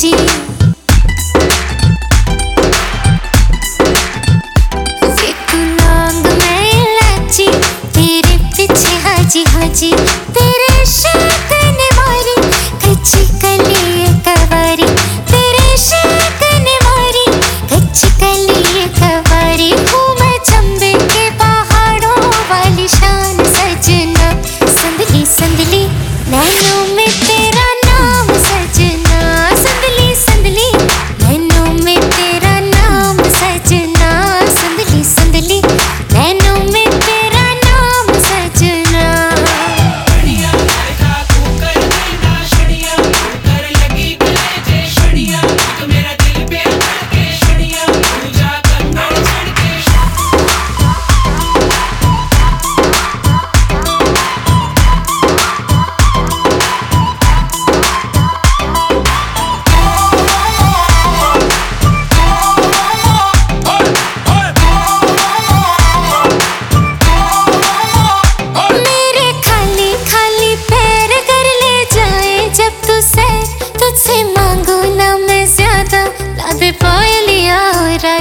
खुशी तेरे पीछे हाजी हाजी तेरे शहर me.